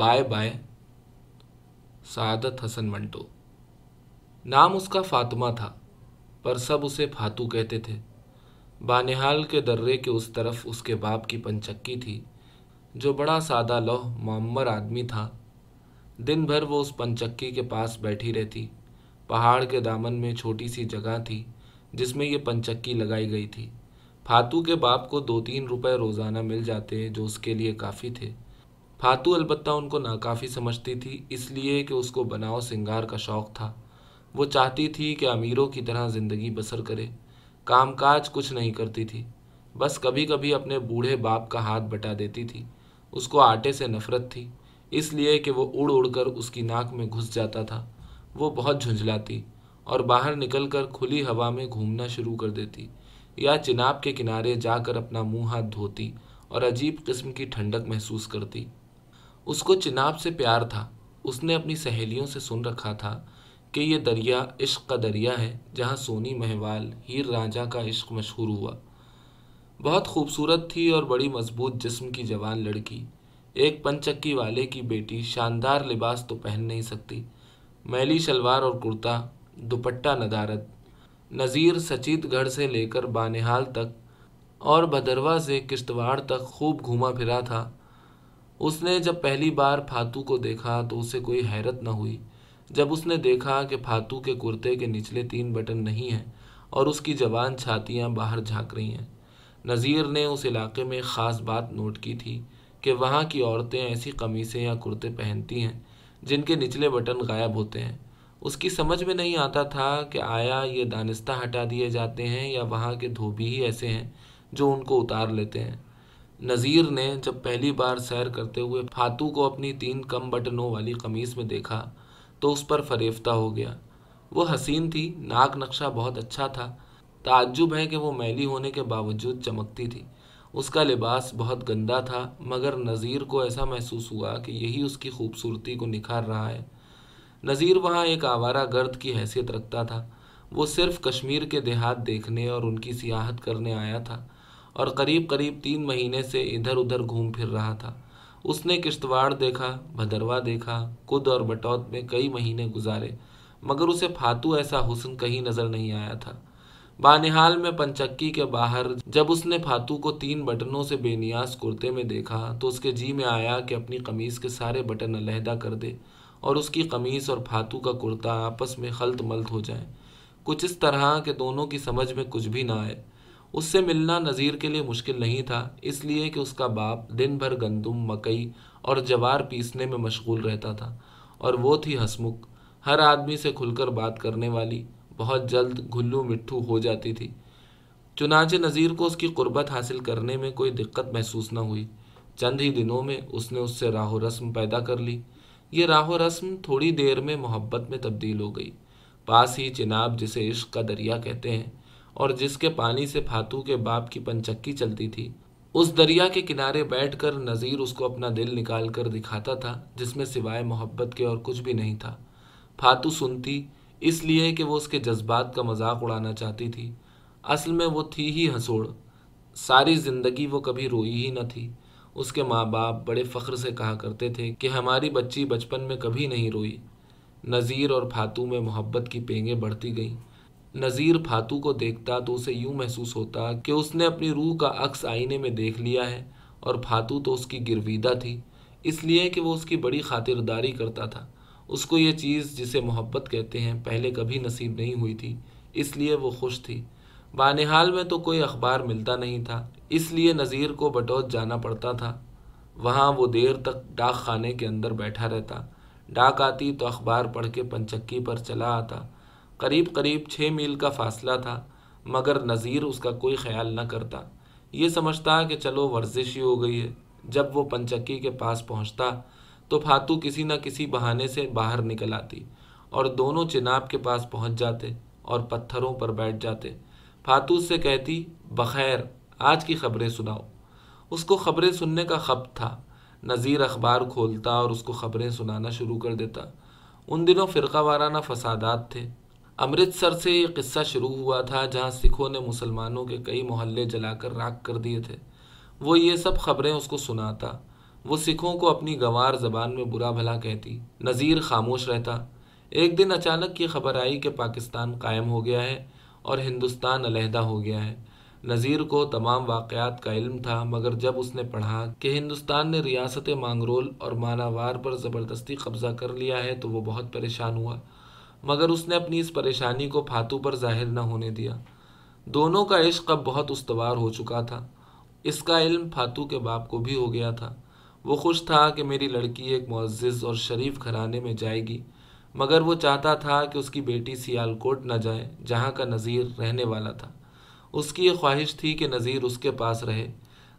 Bye bye Saadat Hasan Manto. نام اس کا فاطمہ تھا، پر سب اسے پھاتو کہتے تھے۔ بانحال کے درے کے اس طرف اس کے باپ کی پنچکی تھی، جو بڑا سادہ لوہ معمر آدمی تھا۔ دن بھر وہ اس پنچکی کے پاس بیٹھی رہتی۔ پہاڑ کے دامن میں چھوٹی سی جگہ تھی، جس میں یہ پنچکی لگائی گئی تھی۔ پھاتو کے باپ کو دو تین روپے روزانہ مل جاتے جو اس کے لیے کافی تھے۔ پھاتو البتہ ان کو ناکافی سمجھتی تھی، اس لیے کہ اس کو بناؤ سنگار کا شوق تھا۔ وہ چاہتی تھی کہ امیروں کی طرح زندگی بسر کرے۔ کام کاج کچھ نہیں کرتی تھی۔ بس کبھی کبھی اپنے بوڑھے باپ کا ہاتھ بٹا دیتی تھی۔ اس کو آٹے سے نفرت تھی، اس لیے کہ وہ اڑ اڑ کر اس کی ناک میں گھس جاتا تھا۔ وہ بہت جھنجھلاتی اور باہر نکل کر کھلی ہوا میں گھومنا شروع کر دیتی، یا چناب کے کنارے جا کر اپنا منہ ہاتھ دھوتی اور عجیب قسم کی ٹھنڈک محسوس کرتی۔ اس کو چناب سے پیار تھا۔ اس نے اپنی سہیلیوں سے سن رکھا تھا کہ یہ دریا عشق کا دریا ہے جہاں سونی مہوال ہیر رانجا کا عشق مشہور ہوا۔ بہت خوبصورت تھی اور بڑی مضبوط جسم کی جوان لڑکی۔ ایک پنچکی والے کی بیٹی شاندار لباس تو پہن نہیں سکتی۔ میلی شلوار اور کرتا، دوپٹہ ندارت۔ نذیر سچیت گڑھ سے لے کر بانحال تک اور بھدروا سے کشتواڑ تک خوب گھوما پھرا تھا۔ اس نے جب پہلی بار پھاتو کو دیکھا تو اسے کوئی حیرت نہ ہوئی۔ جب اس نے دیکھا کہ پھاتو کے کرتے کے نچلے تین بٹن نہیں ہیں اور اس کی جوان چھاتیاں باہر جھانک رہی ہیں۔ نذیر نے اس علاقے میں خاص بات نوٹ کی تھی کہ وہاں کی عورتیں ایسی قمیصیں یا کرتے پہنتی ہیں جن کے نچلے بٹن غائب ہوتے ہیں۔ اس کی سمجھ میں نہیں آتا تھا کہ آیا یہ دانستہ ہٹا دیے جاتے ہیں یا وہاں کے دھوبی ہی ایسے ہیں جو ان کو اتار لیتے ہیں۔ نذیر نے جب پہلی بار سیر کرتے ہوئے پھاتو کو اپنی تین کم بٹنوں والی قمیص میں دیکھا تو اس پر فریفتہ ہو گیا۔ وہ حسین تھی، ناک نقشہ بہت اچھا تھا۔ تعجب ہے کہ وہ میلی ہونے کے باوجود چمکتی تھی۔ اس کا لباس بہت گندا تھا، مگر نذیر کو ایسا محسوس ہوا کہ یہی اس کی خوبصورتی کو نکھار رہا ہے۔ نذیر وہاں ایک آوارہ گرد کی حیثیت رکھتا تھا۔ وہ صرف کشمیر کے دیہات دیکھنے اور ان کی سیاحت کرنے آیا تھا۔ اور قریب قریب تین مہینے سے ادھر ادھر گھوم پھر رہا تھا۔ اس نے کشتواڑ دیکھا، بھدروا دیکھا کد اور بٹوت میں کئی مہینے گزارے، مگر اسے پھاتو ایسا حسن کہیں نظر نہیں آیا تھا۔ بانحال میں پنچکی کے باہر جب اس نے پھاتو کو تین بٹنوں سے بے نیاز کرتے میں دیکھا تو اس کے جی میں آیا کہ اپنی قمیص کے سارے بٹن علیحدہ کر دے اور اس کی قمیص اور پھاتو کا کرتا آپس میں خلط ملت ہو جائے۔ کچھ اس طرح کہ دونوں کی سمجھ میں کچھ بھی نہ آئے۔ اس سے ملنا نظیر کے لیے مشکل نہیں تھا، اس لیے کہ اس کا باپ دن بھر گندم، مکئی اور جوار پیسنے میں مشغول رہتا تھا۔ اور وہ تھی ہسمکھ ہر آدمی سے کھل کر بات کرنے والی، بہت جلد گھلو مٹھو ہو جاتی تھی۔ چنانچہ نذیر کو اس کی قربت حاصل کرنے میں کوئی دقت محسوس نہ ہوئی۔ چند ہی دنوں میں اس نے اس سے راہ و رسم پیدا کر لی۔ یہ راہ و رسم تھوڑی دیر میں محبت میں تبدیل ہو گئی۔ پاس ہی چناب جسے عشق کا دریا کہتے ہیں۔ اور جس کے پانی سے پھاتو کے باپ کی پنچکی چلتی تھی۔ اس دریا کے کنارے بیٹھ کر نذیر اس کو اپنا دل نکال کر دکھاتا تھا، جس میں سوائے محبت کے اور کچھ بھی نہیں تھا۔ پھاتو سنتی اس لیے کہ وہ اس کے جذبات کا مذاق اڑانا چاہتی تھی۔ اصل میں وہ تھی ہی ہنسوڑ۔ ساری زندگی وہ کبھی روئی ہی نہ تھی۔ اس کے ماں باپ بڑے فخر سے کہا کرتے تھے کہ ہماری بچی بچپن میں کبھی نہیں روئی۔ نذیر اور پھاتو میں محبت کی پینگیں بڑھتی گئیں۔ نذیر پھاتو کو دیکھتا تو اسے یوں محسوس ہوتا کہ اس نے اپنی روح کا عکس آئینے میں دیکھ لیا ہے اور پھاتو تو اس کی گرویدہ تھی، اس لیے کہ وہ اس کی بڑی خاطرداری کرتا تھا۔ اس کو یہ چیز جسے محبت کہتے ہیں پہلے کبھی نصیب نہیں ہوئی تھی، اس لیے وہ خوش تھی۔ بانحال میں تو کوئی اخبار ملتا نہیں تھا، اس لیے نذیر کو بٹوت جانا پڑتا تھا۔ وہاں وہ دیر تک ڈاک خانے کے اندر بیٹھا رہتا۔ ڈاک آتی تو اخبار پڑھ کے پنچکی پر چلا آتا۔ قریب قریب چھ میل کا فاصلہ تھا، مگر نذیر اس کا کوئی خیال نہ کرتا۔ یہ سمجھتا کہ چلو ورزش ہی ہو گئی ہے۔ جب وہ پنچکی کے پاس پہنچتا تو پھاتو کسی نہ کسی بہانے سے باہر نکل آتی اور دونوں چناب کے پاس پہنچ جاتے اور پتھروں پر بیٹھ جاتے۔ پھاتو سے کہتی، بخیر، آج کی خبریں سناؤ۔ اس کو خبریں سننے کا خب تھا۔ نذیر اخبار کھولتا اور اس کو خبریں سنانا شروع کر دیتا۔ ان دنوں فرقہ وارانہ فسادات تھے۔ امرتسر سے یہ قصہ شروع ہوا تھا جہاں سکھوں نے مسلمانوں کے کئی محلے جلا کر راک کر دیے تھے۔ وہ یہ سب خبریں اس کو سناتا، وہ سکھوں کو اپنی گوار زبان میں برا بھلا کہتی، نذیر خاموش رہتا۔ ایک دن اچانک یہ خبر آئی کہ پاکستان قائم ہو گیا ہے اور ہندوستان علیحدہ ہو گیا ہے۔ نذیر کو تمام واقعات کا علم تھا، مگر جب اس نے پڑھا کہ ہندوستان نے ریاست مانگرول اور ماناوار پر زبردستی قبضہ کر لیا ہے تو وہ بہت پریشان ہوا۔ مگر اس نے اپنی اس پریشانی کو پھاتو پر ظاہر نہ ہونے دیا۔ دونوں کا عشق اب بہت استوار ہو چکا تھا۔ اس کا علم پھاتو کے باپ کو بھی ہو گیا تھا۔ وہ خوش تھا کہ میری لڑکی ایک معزز اور شریف گھرانے میں جائے گی۔ مگر وہ چاہتا تھا کہ اس کی بیٹی سیال کوٹ نہ جائے، جہاں کا نظیر رہنے والا تھا۔ اس کی یہ خواہش تھی کہ نظیر اس کے پاس رہے۔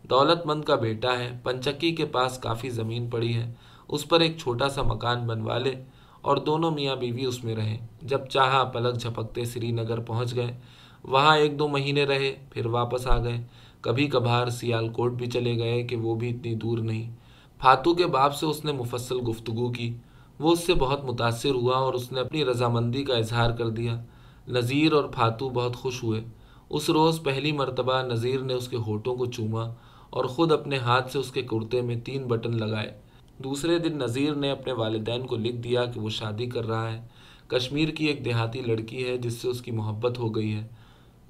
دولت مند کا بیٹا ہے، پنچکی کے پاس کافی زمین پڑی ہے۔ اس پر ایک چھوٹا سا مکان بنوا لے۔ اور دونوں میاں بیوی اس میں رہیں۔ جب چاہا پلک جھپکتے سری نگر پہنچ گئے۔ وہاں ایک دو مہینے رہے، پھر واپس آ گئے۔ کبھی کبھار سیال کوٹ بھی چلے گئے کہ وہ بھی اتنی دور نہیں۔ پھاتو کے باپ سے اس نے مفصل گفتگو کی۔ وہ اس سے بہت متاثر ہوا اور اس نے اپنی رضامندی کا اظہار کر دیا۔ نذیر اور پھاتو بہت خوش ہوئے۔ اس روز پہلی مرتبہ نذیر نے اس کے ہوٹوں کو چوما اور خود اپنے ہاتھ سے اس کے کرتے میں تین بٹن لگائے۔ دوسرے دن نذیر نے اپنے والدین کو لکھ دیا کہ وہ شادی کر رہا ہے۔ کشمیر کی ایک دیہاتی لڑکی ہے جس سے اس کی محبت ہو گئی ہے۔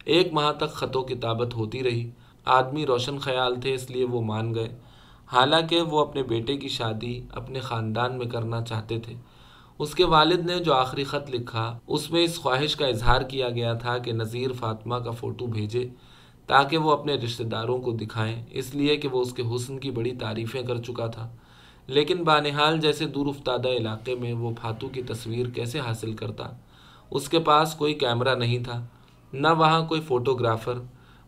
ایک ماہ تک خط و کتابت ہوتی رہی۔ آدمی روشن خیال تھے اس لیے وہ مان گئے۔ حالانکہ وہ اپنے بیٹے کی شادی اپنے خاندان میں کرنا چاہتے تھے۔ اس کے والد نے جو آخری خط لکھا، اس میں اس خواہش کا اظہار کیا گیا تھا کہ نذیر فاطمہ کا فوٹو بھیجے تاکہ وہ اپنے رشتہ داروں کو دکھائیں، اس لیے کہ وہ اس کے حسن کی بڑی تعریفیں کر چکا تھا۔ لیکن بانحال جیسے دور افتادہ علاقے میں وہ پھاتو کی تصویر کیسے حاصل کرتا؟ اس کے پاس کوئی کیمرہ نہیں تھا، نہ وہاں کوئی فوٹوگرافر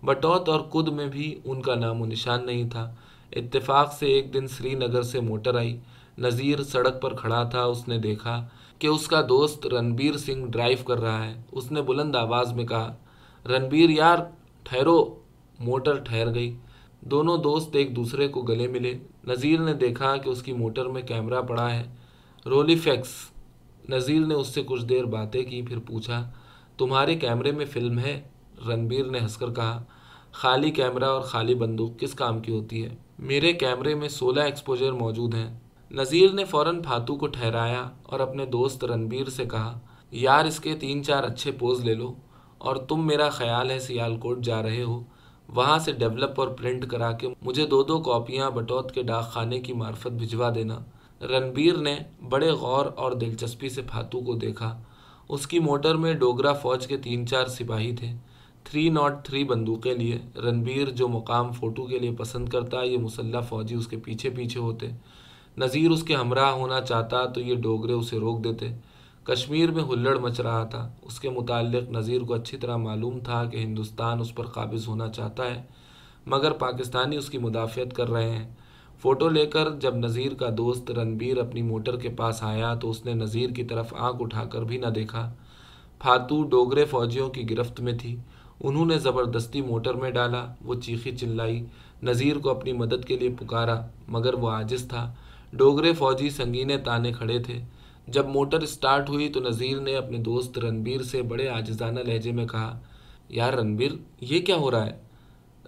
بٹوت اور کد میں بھی ان کا نام و نشان نہیں تھا۔ اتفاق سے ایک دن سری نگر سے موٹر آئی، نذیر سڑک پر کھڑا تھا۔ اس نے دیکھا کہ اس کا دوست رنبیر سنگھ ڈرائیو کر رہا ہے۔ اس نے بلند آواز میں کہا، رنبیر یار، ٹھہرو۔ موٹر ٹھہر گئی۔ دونوں دوست ایک دوسرے کو گلے ملے۔ نذیر نے دیکھا کہ اس کی موٹر میں کیمرہ پڑا ہے۔ رولی فیکس نذیر نے اس سے کچھ دیر باتیں کی، پھر پوچھا، تمہارے کیمرے میں فلم ہے؟ رنبیر نے ہنس کر کہا، خالی کیمرہ اور خالی بندوق کس کام کی ہوتی ہے؟ میرے کیمرے میں سولہ ایکسپوجر موجود ہیں۔ نذیر نے فوراً پھاتو کو ٹھہرایا اور اپنے دوست رنبیر سے کہا، یار، اس کے تین چار اچھے پوز لے لو اور تم میرا خیال ہے سیال کوٹ جا رہے ہو۔ وہاں سے ڈیولپ اور پرنٹ کرا کے مجھے دو دو کاپیاں بٹوت کے ڈاک خانے کی معرفت بھجوا دینا۔ رنبیر نے بڑے غور اور دلچسپی سے پھاتو کو دیکھا۔ اس کی موٹر میں ڈوگرا فوج کے تین چار سپاہی تھے۔ تھری ناٹ تھری بندوقیں لیے۔ رنبیر جو مقام فوٹو کے لیے پسند کرتا، یہ مسلح فوجی اس کے پیچھے پیچھے ہوتے۔ نذیر اس کے ہمراہ ہونا چاہتا تو یہ ڈوگرے اسے روک دیتے۔ کشمیر میں ہلڑ مچ رہا تھا۔ اس کے متعلق نذیر کو اچھی طرح معلوم تھا کہ ہندوستان اس پر قابض ہونا چاہتا ہے، مگر پاکستانی اس کی مدافعت کر رہے ہیں۔ فوٹو لے کر جب نذیر کا دوست رنبیر اپنی موٹر کے پاس آیا تو اس نے نذیر کی طرف آنکھ اٹھا کر بھی نہ دیکھا۔ پھاتو ڈوگرے فوجیوں کی گرفت میں تھی۔ انہوں نے زبردستی موٹر میں ڈالا، وہ چیخی چلائی۔ نذیر کو اپنی مدد کے لیے پکارا، مگر وہ عاجز تھا۔ ڈوگرے فوجی سنگینے تانے کھڑے تھے۔ جب موٹر اسٹارٹ ہوئی تو نذیر نے اپنے دوست رنبیر سے بڑے عاجزانہ لہجے میں کہا، یار رنبیر، یہ کیا ہو رہا ہے؟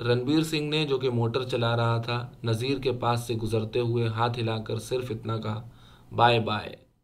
رنبیر سنگھ نے، جو کہ موٹر چلا رہا تھا، نذیر کے پاس سے گزرتے ہوئے ہاتھ ہلا کر صرف اتنا کہا، بائے بائے۔